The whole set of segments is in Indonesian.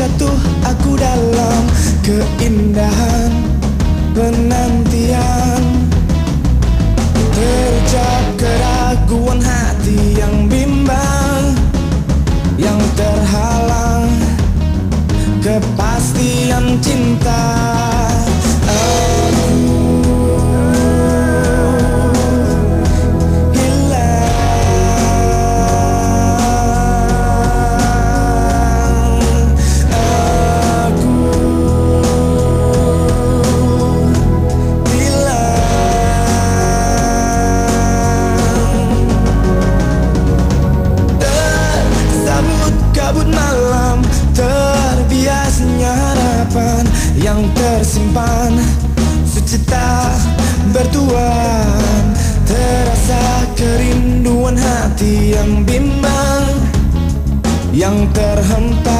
jatuh aku dalam ke yang bimbang Yang terhempas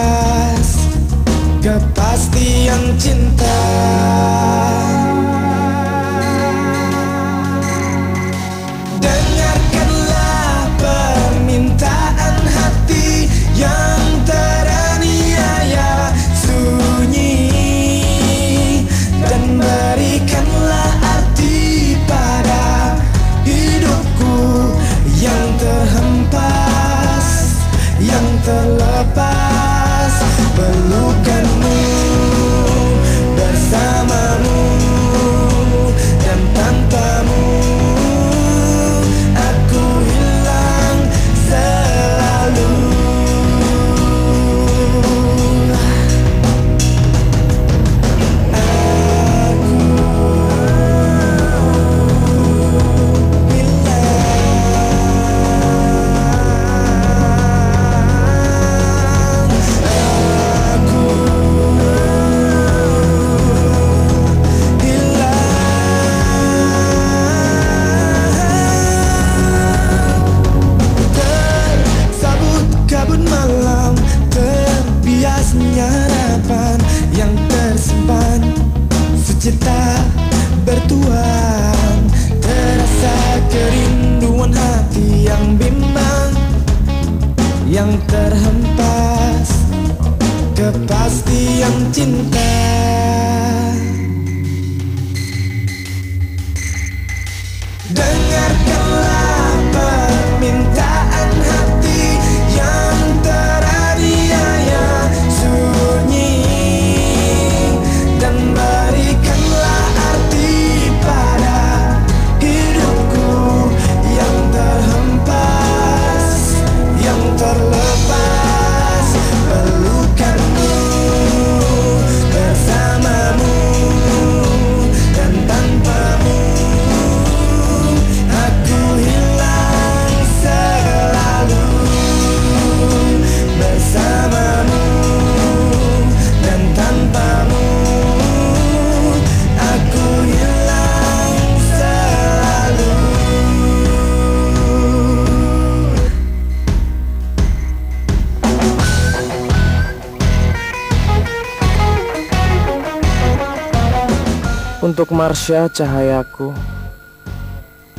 Untuk Marsha cahayaku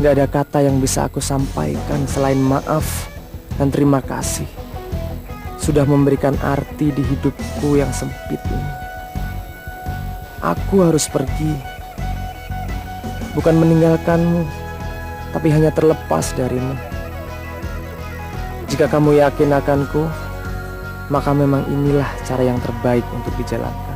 Gak ada kata yang bisa aku sampaikan selain maaf dan terima kasih. Sudah memberikan arti di hidupku yang sempit ini. Aku harus pergi. Bukan meninggalkanmu Tapi hanya terlepas darimu. Jika kamu yakin akanku Maka memang inilah cara yang terbaik untuk dijalankan